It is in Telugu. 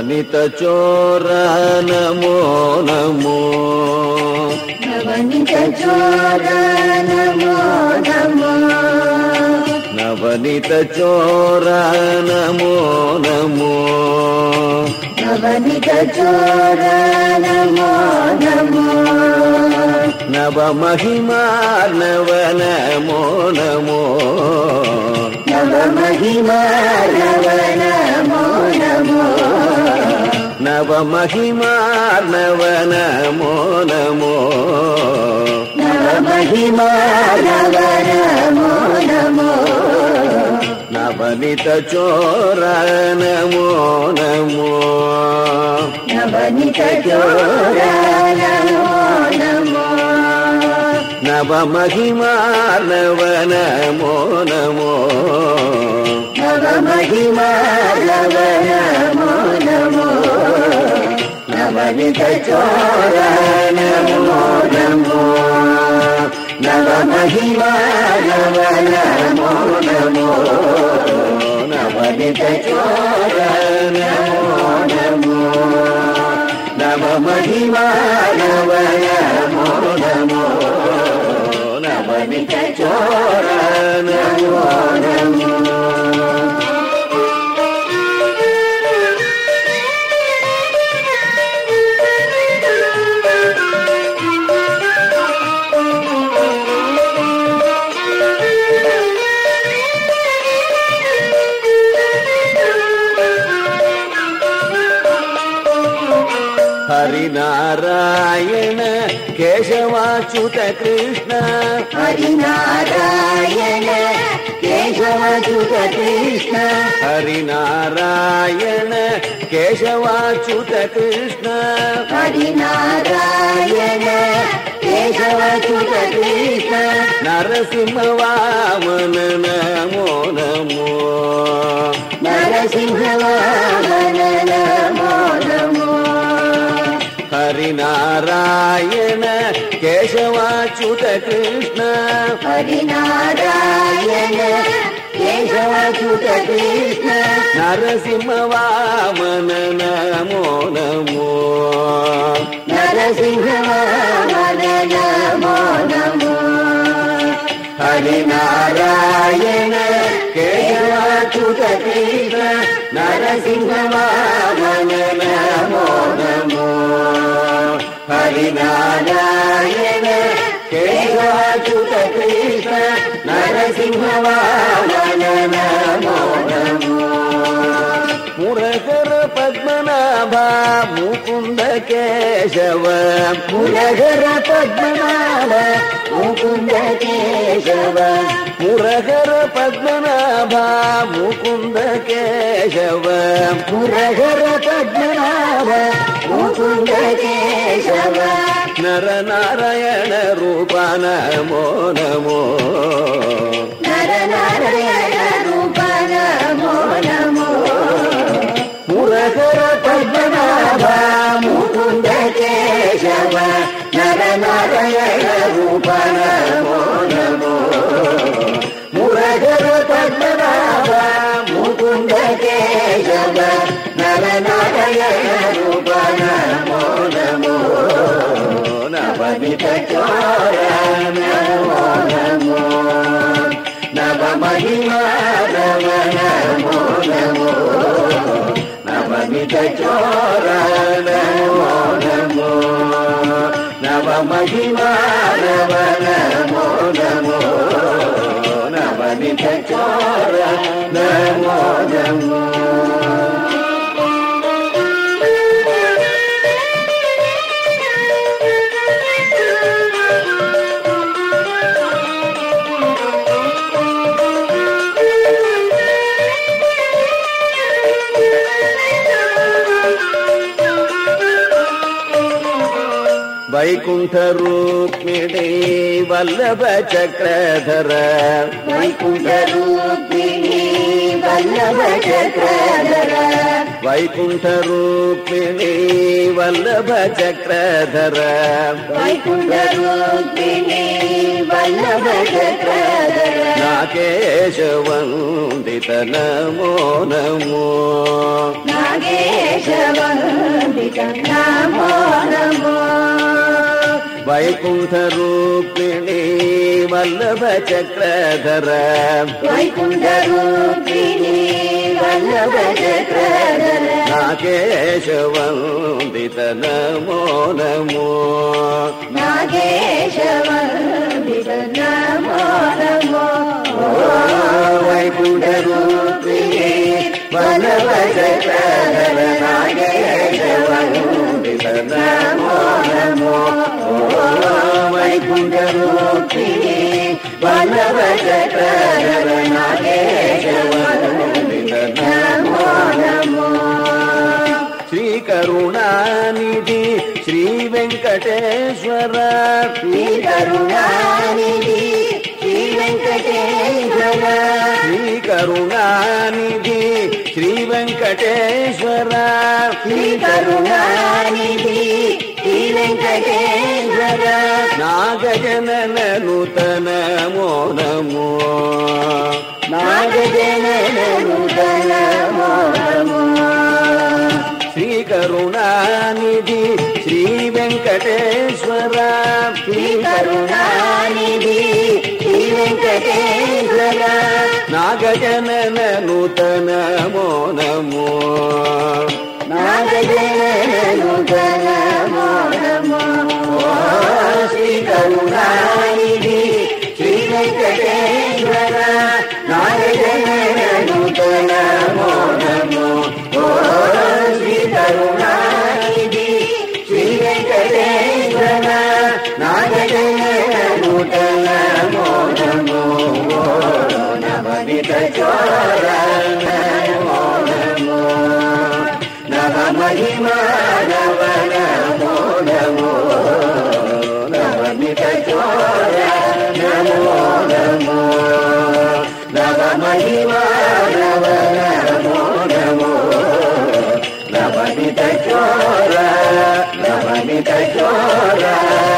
నవనిత చోర నమో నమో నవనిత చోర నమో నమో నవనిత చోర నమో నమో నవనిత చోర నమో నమో నవ మహిమా నవ నమో నమో నవ మహిమా నవ నవ మహిమా నవ నమో నమో. నవ మహిమా నవ నమో నమో. నవనిత చోర నమో నమో. నవనిత చోర నమో నమో. నవ మహిమా నవ నమో నమో. నవ మహిమా నవనిత చోర నమో నమో నవ మహిమా నవ నమో నమో నవనిత చోర నమో నవ మహిమా నవ నమో నమో నవనిత చోర నమో హరినారాయణ కేశవాచ్యుత కృష్ణ. హరినారాయణ కేశవచుత కృష్ణ. హరినారాయణ కేశవాచ్యుత కృష్ణ. హరినారాయణ కేశవచుత కృష్ణ. నరసింహ వామన నమో. నమో నరసింహవామన నమో నమో హరినారాయణ కేశవాచ్యుత కృష్ణ హరినారాయణ కేశవచుత కృష్ణ నరసింహ వామన నమో నమో నరసింహవామన నమో నమో హరినారాయణ కేశవచుత హరినారాయణ కేశవచుత కృష్ణ నరసింహవాదన నమో నమో. మురగర పద్మనాభ ముకుంద కేశవ మురగర పద్మనాభ ముకుంద కేశవ మురగర పద్మనాభ ముకుంద కేశవ మురగర పద్మనాభ ముకుంద కేశవ నరనారాయణ రూప నమో నమో నర నారాయణ రూప నమో నమో మురగర పద్మనాభ ముకుంద కేశవ నర నారాయణ రూప నమో నమో మురగర పద్మనాభ ముకుంద కేశవ నర నారాయణ రూప నమో నమో నవనిత చోర నమో నవనిత చోర నమో నమో నవ మహిమా నవ వైకుంఠ రూక్మిణి వల్లభ చక్రధర. వైకుంఠ రూపిణి వల్లభ చక్రధర. వైకుంఠ రూపిణి వల్లభ చక్రధర. వైకుంఠ రూపిణి వల్లభ చక్రధర. నాకేశవందిత నమో నమో నాగేశవందిత నమో నమో వైకుంఠ రూపిణి వల్లభ చక్రధర. వైకుంఠ రూపిణి వల్లభ చక్రధర. నాకేశవందిత నమో నమో. నాగేశవందిత నమో నమో. వైకుంఠ రూపిణి వల్లభ చక్రధర. నాకేశవందిత నమో నమో. వైకుంఠ రూపిణి వల్లభ చక్రధర నాకేశవందిత నమో నమో శ్రీ కరుణానిధి శ్రీ వెంకటేశ్వర. శ్రీ కరుణానిధి శ్రీ వెంకటేశ్వర. శ్రీ కరుణానిధి శ్రీ వెంకటేశ్వర. శ్రీ కరుణానిధి శ్రీ వెంకటేశ్వర నాగజనన నూతన మో నమో నాగజనూతన నమో శ్రీ కరుణానిధి శ్రీ వెంకటేశ్వర శ్రీ కరుణానిధి శ్రీ వెంకటేశ్వర నాగజనన నూతన మో నమో నాగజనూతన శ్రీ కరుణానిధి శ్రీ వెంకటే నవ మహిమా నవ నమో నమో నవనిత చోర నమో నమో నవ మహిమా నవ నమో నమో నవనిత చోర నవనిత చోర నవనిత చోర